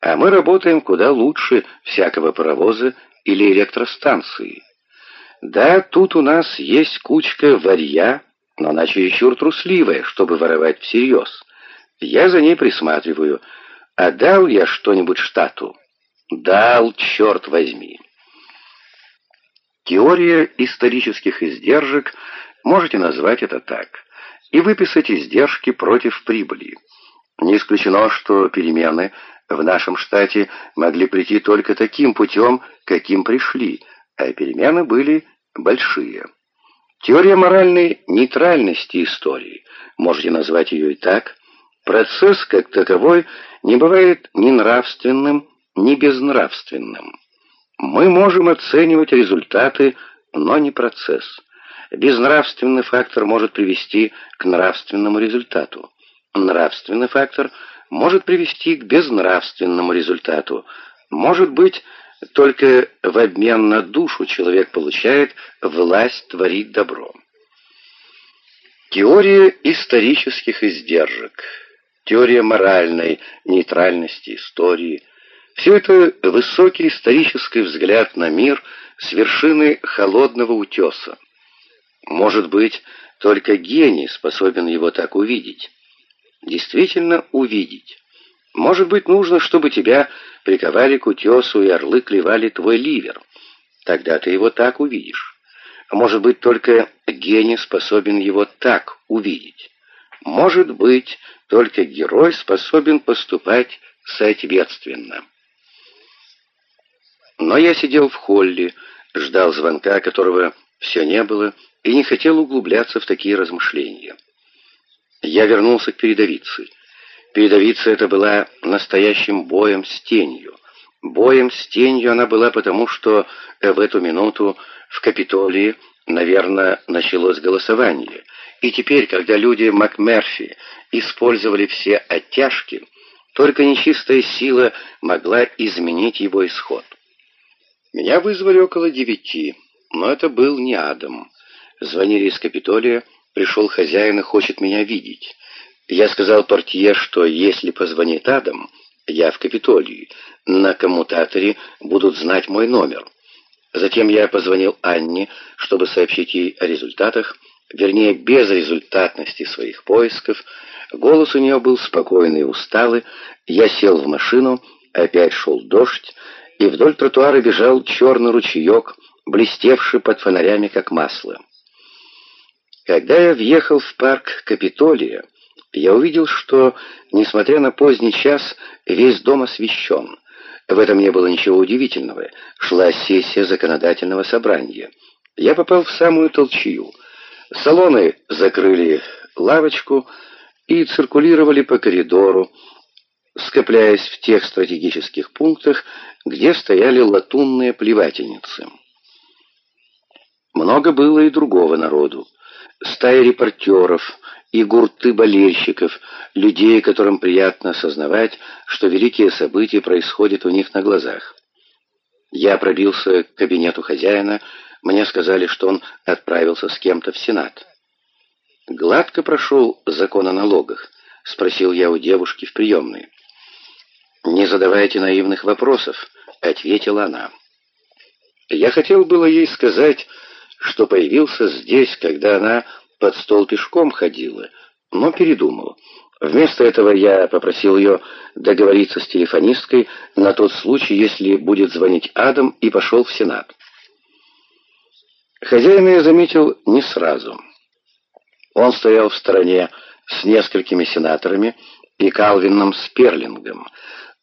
а мы работаем куда лучше всякого паровоза или электростанции. Да, тут у нас есть кучка варья, но она чересчур трусливая, чтобы воровать всерьез. Я за ней присматриваю. А дал я что-нибудь штату? Дал, черт возьми. Теория исторических издержек, можете назвать это так, и выписать издержки против прибыли. Не исключено, что перемены в нашем штате могли прийти только таким путем, каким пришли, а перемены были большие. Теория моральной нейтральности истории, можете назвать ее и так, процесс как таковой не бывает ни нравственным, ни безнравственным. Мы можем оценивать результаты, но не процесс. Безнравственный фактор может привести к нравственному результату. Нравственный фактор может привести к безнравственному результату. Может быть, только в обмен на душу человек получает власть творить добро. Теория исторических издержек, теория моральной нейтральности истории – все это высокий исторический взгляд на мир с вершины холодного утеса. Может быть, только гений способен его так увидеть. Действительно увидеть. Может быть, нужно, чтобы тебя приковали к утесу и орлы клевали твой ливер. Тогда ты его так увидишь. Может быть, только гений способен его так увидеть. Может быть, только герой способен поступать соответственно. Но я сидел в холле, ждал звонка, которого все не было, и не хотел углубляться в такие размышления. Я вернулся к передовице. Передовица эта была настоящим боем с тенью. Боем с тенью она была потому, что в эту минуту в Капитолии, наверное, началось голосование. И теперь, когда люди МакМерфи использовали все оттяжки, только нечистая сила могла изменить его исход. Меня вызвали около девяти, но это был не Адам. Звонили из Капитолия, пришел хозяин и хочет меня видеть. Я сказал портье, что если позвонит Адам, я в Капитолии, на коммутаторе будут знать мой номер. Затем я позвонил Анне, чтобы сообщить ей о результатах, вернее, безрезультатности своих поисков. Голос у нее был спокойный и усталый. Я сел в машину, опять шел дождь, и вдоль тротуара бежал черный ручеек, блестевший под фонарями, как масло. Когда я въехал в парк Капитолия, я увидел, что, несмотря на поздний час, весь дом освещен. В этом не было ничего удивительного. Шла сессия законодательного собрания. Я попал в самую толчью. Салоны закрыли лавочку и циркулировали по коридору, скопляясь в тех стратегических пунктах, где стояли латунные плевательницы. Много было и другого народу. Стая репортеров и гурты болельщиков, людей, которым приятно осознавать, что великие события происходят у них на глазах. Я пробился к кабинету хозяина, мне сказали, что он отправился с кем-то в Сенат. «Гладко прошел закон о налогах?» — спросил я у девушки в приемной. «Не задавайте наивных вопросов», — ответила она. Я хотел было ей сказать, что появился здесь, когда она под стол пешком ходила, но передумал. Вместо этого я попросил ее договориться с телефонисткой на тот случай, если будет звонить Адам, и пошел в Сенат. Хозяина я заметил не сразу. Он стоял в стороне с несколькими сенаторами и Калвином Сперлингом,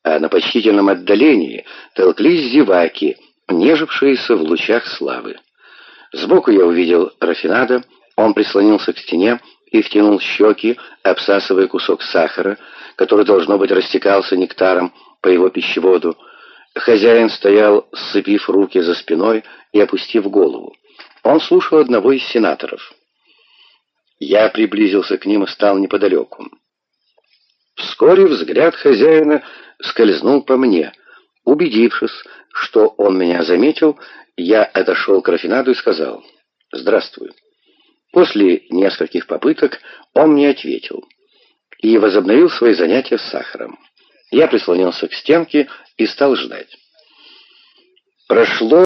а на почтительном отдалении толклись зеваки, нежившиеся в лучах славы. Сбоку я увидел Рафинада, он прислонился к стене и втянул щеки, обсасывая кусок сахара, который, должно быть, растекался нектаром по его пищеводу. Хозяин стоял, сцепив руки за спиной и опустив голову. Он слушал одного из сенаторов. Я приблизился к ним и стал неподалеку. Вскоре взгляд хозяина скользнул по мне. Убедившись, что он меня заметил, я отошел к Рафинаду и сказал «Здравствуй». После нескольких попыток он мне ответил и возобновил свои занятия с сахаром. Я прислонился к стенке и стал ждать. Прошло